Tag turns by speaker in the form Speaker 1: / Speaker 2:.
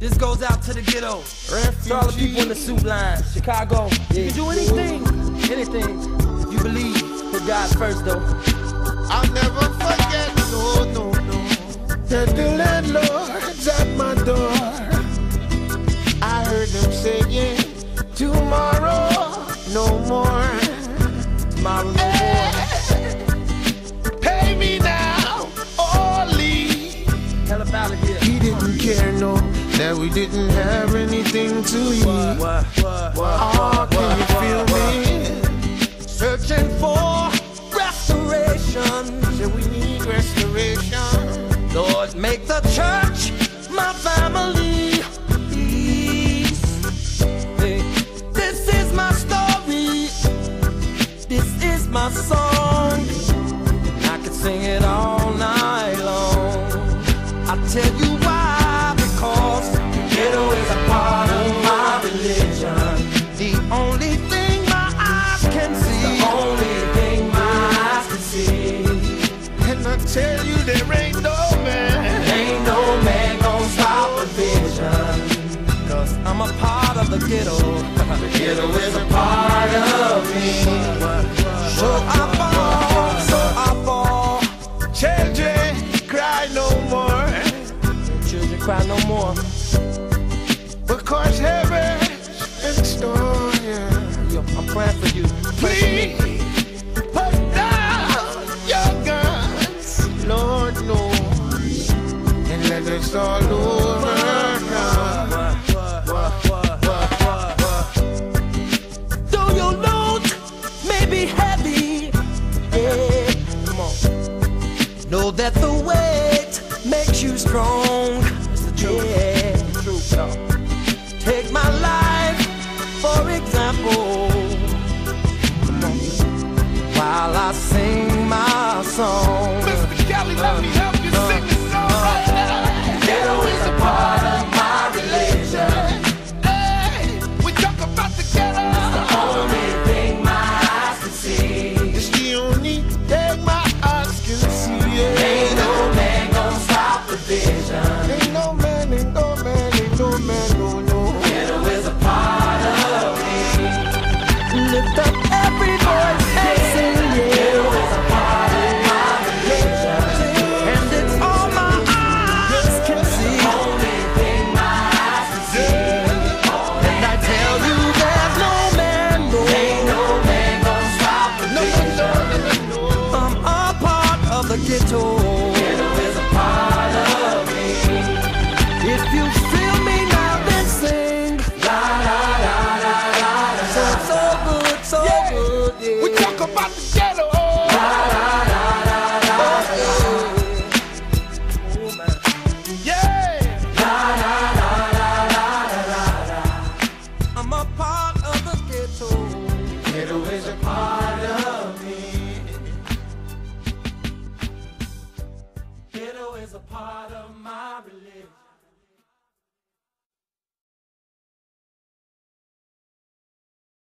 Speaker 1: This goes out to the ghetto. To all the people in the soup line. Chicago. You can do anything. Anything. If you believe. Put God first though.
Speaker 2: I'll never forget, no, no, no. That the landlord's that we didn't have anything to eat.
Speaker 1: What? What?
Speaker 2: Oh, can you feel me?
Speaker 1: Searching for restoration.
Speaker 2: Say we need restoration.
Speaker 1: Lord, make the church my family. This is my story. This is my song. I could sing it all night long. I tell you the ghetto. the ghetto is a part of me. So I fall, so I fall.
Speaker 2: Children cry no more.
Speaker 1: Children cry no more.
Speaker 2: Because heaven in store, yeah.
Speaker 1: Yo, I'm praying for you.
Speaker 2: Please put down your guns, Lord knows, and let us all overcome.
Speaker 1: I sing
Speaker 2: the ghetto.
Speaker 1: Ghetto is a part of me. If you feel me now, then sing. La la la la la la. So so good, so good. Yeah.
Speaker 2: We talk about the ghetto. Yeah.
Speaker 1: I'm a part of the ghetto.
Speaker 2: Ghetto is a part of
Speaker 1: my religion.